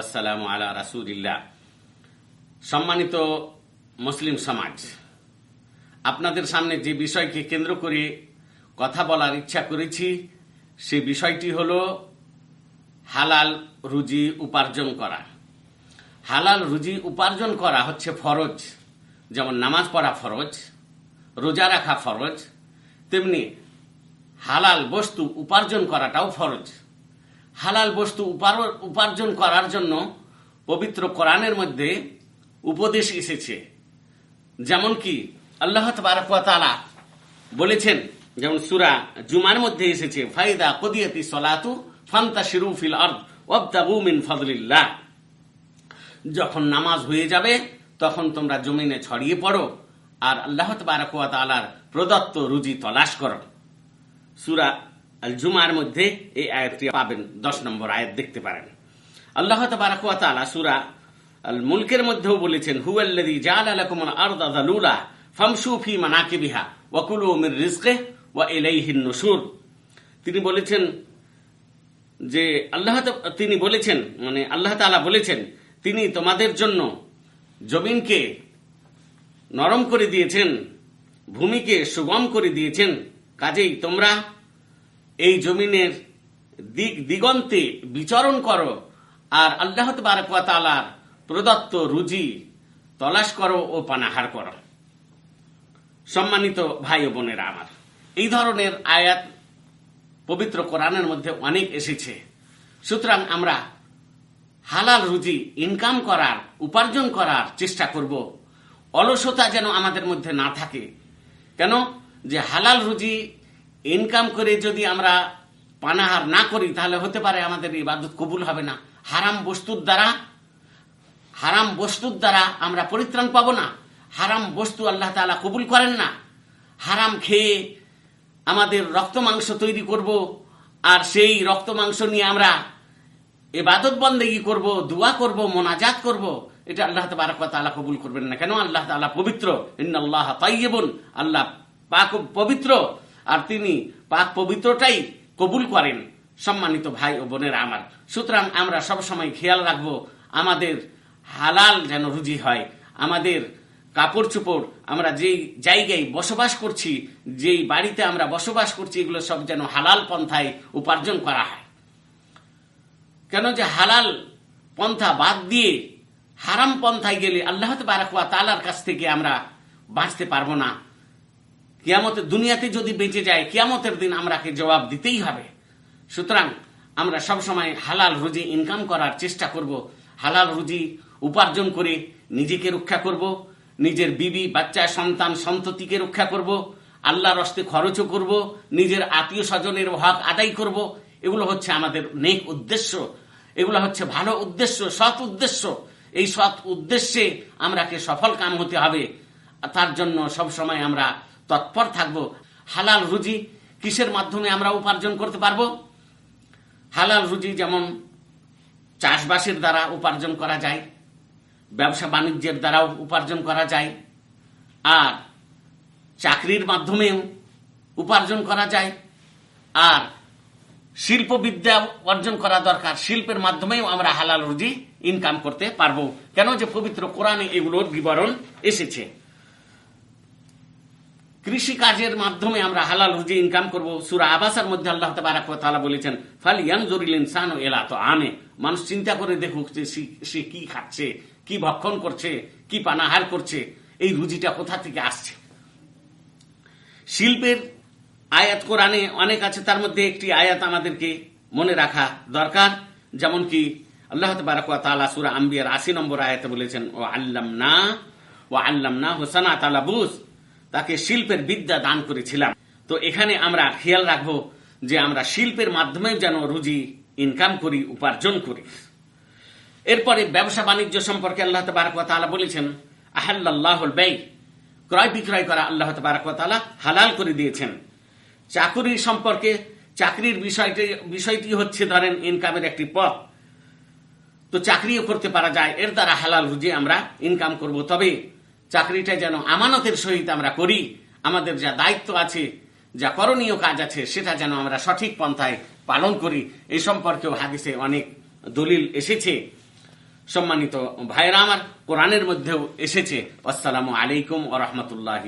আসসালাম আলা রাসুলিল্লাহ। সম্মানিত মুসলিম সমাজ, আপনাদের সামনে যে বিষয়কে কেন্দ্র করে কথা বলার ইচ্ছা করেছি, সে বিষয়টি হল হালাল রুজি উপার্জন করা। হালাল রুজি উপার্জন করা হচ্ছে ফরজ, যেমন নামাজ পড়া ফরজ, রোজা রাখা ফরজ, তেমনি হালাল বস্তু উপার্জন করাটাও ফরজ। হালাল বস্তু উপার- উপার্জন করার জন্য পবিত্র কোরআনের মধ্যে উপদেশ এসেছে। যেমন কি আল্লাহ তালা বলেছেন, যেমন সুরা জুমার মধ্যে এসেছে, ফাইদা কদিয়াতি সলাতু ফান্তা শিরু ফিল আর্দ ওয়াবতাগু মিন ফাদলিল্লাহ। যখন নামাজ হয়ে যাবে, তখন তোমরা জমিনে ছড়িয়ে পড়ো আর আল্লাহ তালার প্রদত্ত রুজি তলাশ করো। সুরা আল জুমার মধ্যে এই আয়াতটি পাবেন, দশ নম্বর আয়াত দেখতে পারেন। আল্লাহ তালা সুরা আল মুলকের মধ্যেও বলেছেন, হুয়াল্লাযী জাআলা লাকুমুল আরদা যালুলা ফামশু ফি মানাকিবিহা ওয়া কুলু মির রিজকিহি ওয়া ইলাইহিন নুশুর। তিনি বলেছেন যে আল্লাহ তিনি বলেছেন মানে আল্লাহ তাআলা বলেছেন, তিনি তোমাদের জন্য জমিনকে নরম করে দিয়েছেন, ভূমিকে সুগম করে দিয়েছেন, কাজেই তোমরা এই জমিনের দিক দিগন্তে বিচরণ করো, আর আল্লাহ তালার প্রদত্ত রুজি তলাশ করো ও পানাহার করো। সম্মানিত ভাই ও বোনেরা আমার, এই ধরনের আয়াত পবিত্র কোরআনের মধ্যে অনেক এসেছে। সুতরাং আমরা হালাল রুজি ইনকাম করার, উপার্জন করার চেষ্টা করব। অলসতা যেন আমাদের মধ্যে না থাকে। কেন? যে হালাল রুজি ইনকাম করে যদি আমরা পানাহার না করি, তাহলে হতে পারে আমাদের এই ইবাদত কবুল হবে না। হারাম বস্তুর দ্বারা, হারাম বস্তুর দ্বারা আমরা পরিত্রাণ পাবো না। হারাম বস্তু আল্লাহ তাআলা কবুল করেন না। হারাম খেয়ে আমাদের রক্ত মাংস তৈরি করব, আর সেই রক্ত মাংস নিয়ে আমরা এবাদত বন্দেগি করব, দোয়া করব, মোনাজাত করব, এটা আল্লাহ তাআলা কবুল করবেন না। কেন? আল্লাহ তাআলা পবিত্র। ইন্নাল্লাহ তাইয়্যিবুন। আল্লাহ পাক পবিত্র। আর তিনি পাক পবিত্রটাই কবুল করেন, সম্মানিত ভাই ও বোনেরা আমার। সুতরাং আমরা সব সময় খেয়াল রাখব, আমাদের হালাল যেন রুজি হয়, আমাদের কাপড় চোপড় আমরা যেই জায়গায় বসবাস করছি, যেই বাড়িতে আমরা বসবাস করছি, এগুলো সব যেন হালাল পন্থায় উপার্জন করা হয়। কেন যে হালাল পন্থা বাদ দিয়ে হারাম পন্থায় গেলে আল্লাহ তালার কাছ থেকে আমরা বাঁচতে পারব না। কিয়ামতের দুনিয়াতে যদি বেঁচে যায়, কিয়ামতের দিন আমরাকে জবাব দিতেই হবে। সুতরাং আমরা সব সময় হালাল রুজি ইনকাম করার চেষ্টা করব, হালাল রুজি উপার্জন করে নিজেকে রক্ষা করব, নিজের বিবি, বাচ্চা, সন্তান, সন্ততিকে রক্ষা করব, আল্লাহর রস্তে খরচও করব, নিজের আত্মীয় স্বজনের হক আদায় করব। এগুলো হচ্ছে আমাদের নেক উদ্দেশ্য। এগুলো হচ্ছে ভালো উদ্দেশ্য, সৎ উদ্দেশ্য। এই সৎ উদ্দেশ্যে আমরাকে সফল কাম হতে হবে। তার জন্য সব সময় আমরা তৎপর থাকব। হালাল রুজি কিসের মাধ্যমে আমরা উপার্জন করতে পারব? হালাল রুজি যেমন চাষবাসের দ্বারা উপার্জন করা যায়, ব্যবসা বাণিজ্যের দ্বারাও উপার্জন করা যায়, আর চাকরির মাধ্যমেও উপার্জন করা যায়, আর শিল্পবিদ্যা অর্জন করা দরকার। শিল্পের মাধ্যমেও আমরা হালাল রুজি ইনকাম করতে পারব। কেন যে পবিত্র কোরআনে এগুলোর বিবরণ এসেছে? কৃষি কাজের মাধ্যমে আমরা হালাল রুজি ইনকাম করব। সুরা আবাসার মধ্যে আল্লাহ তাবারাক ওয়া বলেছেন ফাল ইয়ানজুরিল ইনসানু ইলা তো আমে মানুষ চিন্তা করে দেখুক যে সে- কি খাচ্ছে, কি ভক্ষণ করছে, কি পানাহার করছে, এই রুজিটা কোথা থেকে আসছে? শিল্পের আয়াত কোরআনে অনেক আছে, তার মধ্যে একটি আয়াত আমাদেরকে মনে রাখা দরকার। যেমন কি আল্লাহ তালা সুরা আম্বিয়ার আশি নম্বর আয়াতে বলেছেন ও আল্লাম না ও আল্লাম না হোসানা তালা বুঝ তাকে শিল্পের বিদ্যা দান করেছিলাম। তো এখানে আমরা খেয়াল রাখব যে আমরা শিল্পের মাধ্যমে যেন রুজি ইনকাম করি, উপার্জন করি। এরপরে ব্যবসা বাণিজ্য সম্পর্কে আল্লাহ তালা বলেছেন আহাল্লাহ ব্যয় ক্রয় বিক্রয় করা আল্লাহ তালা হালাল করে দিয়েছেন। চাকুরি সম্পর্কে, চাকরির বিষয়টি বিষয়টি হচ্ছে ধরেন ইনকামের একটি পথ। তো চাকরিও করতে পারা যায়, এর দ্বারা হালাল রুজি আমরা ইনকাম করব। তবে চাকরিটা যেন আমানতের সহিত আমরা করি, আমাদের যা দায়িত্ব আছে, যা করণীয় কাজ আছে, সেটা যেন আমরা সঠিক পন্থায় পালন করি। এই সম্পর্কেও হাদিসে অনেক দলিল এসেছে। সম্মানিত ভাইরা আমার কোরআনের মধ্যেও এসেছে। আসসালামু আলাইকুম ও রহমতুল্লাহ